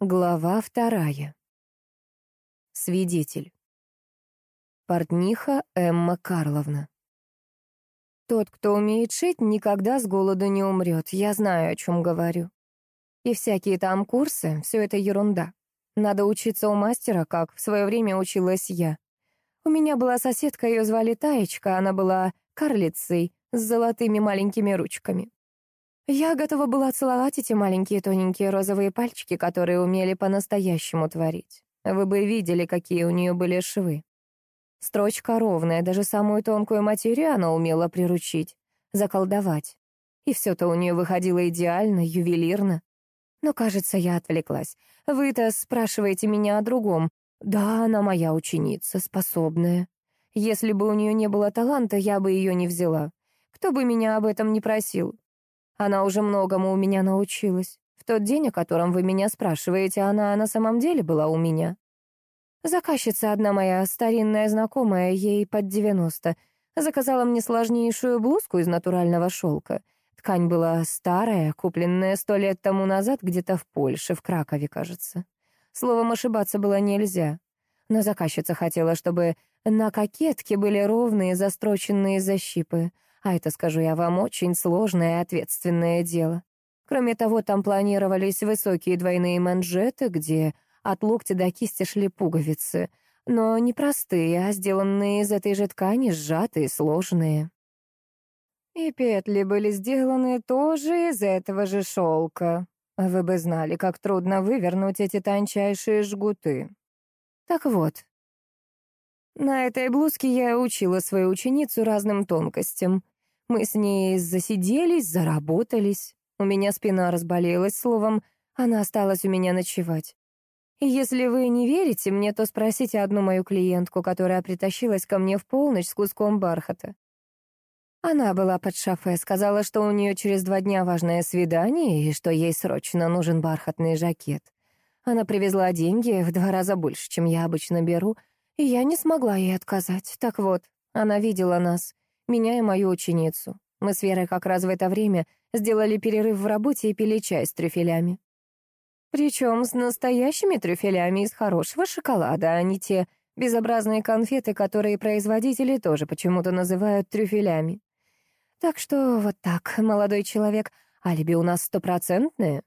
Глава вторая. Свидетель. Портниха Эмма Карловна. Тот, кто умеет шить, никогда с голоду не умрет. Я знаю, о чем говорю. И всякие там курсы — все это ерунда. Надо учиться у мастера, как в свое время училась я. У меня была соседка, ее звали Таечка, она была карлицей с золотыми маленькими ручками. Я готова была целовать эти маленькие тоненькие розовые пальчики, которые умели по-настоящему творить. Вы бы видели, какие у нее были швы. Строчка ровная, даже самую тонкую материю она умела приручить, заколдовать. И все-то у нее выходило идеально, ювелирно. Но, кажется, я отвлеклась. Вы-то спрашиваете меня о другом. Да, она моя ученица, способная. Если бы у нее не было таланта, я бы ее не взяла. Кто бы меня об этом не просил, она уже многому у меня научилась. В тот день, о котором вы меня спрашиваете, она на самом деле была у меня. Заказчица одна моя, старинная знакомая, ей под девяносто, заказала мне сложнейшую блузку из натурального шелка. Ткань была старая, купленная сто лет тому назад где-то в Польше, в Кракове, кажется. Словом, ошибаться было нельзя. Но заказчица хотела, чтобы на кокетке были ровные застроченные защипы — а это, скажу я вам, очень сложное и ответственное дело. Кроме того, там планировались высокие двойные манжеты, где от локтя до кисти шли пуговицы, но не простые, а сделанные из этой же ткани, сжатые, сложные. И петли были сделаны тоже из этого же шелка. Вы бы знали, как трудно вывернуть эти тончайшие жгуты. Так вот, на этой блузке я учила свою ученицу разным тонкостям. Мы с ней засиделись, заработались. У меня спина разболелась, словом, она осталась у меня ночевать. И если вы не верите мне, то спросите одну мою клиентку, которая притащилась ко мне в полночь с куском бархата. Она была под шофе, сказала, что у нее через два дня важное свидание и что ей срочно нужен бархатный жакет. Она привезла деньги в два раза больше, чем я обычно беру, я не смогла ей отказать. Так вот, она видела нас меня и мою ученицу. Мы с Верой как раз в это время сделали перерыв в работе и пили чай с трюфелями. Причем с настоящими трюфелями из хорошего шоколада, а не те безобразные конфеты, которые производители тоже почему-то называют трюфелями. Так что вот так, молодой человек, алиби у нас стопроцентное.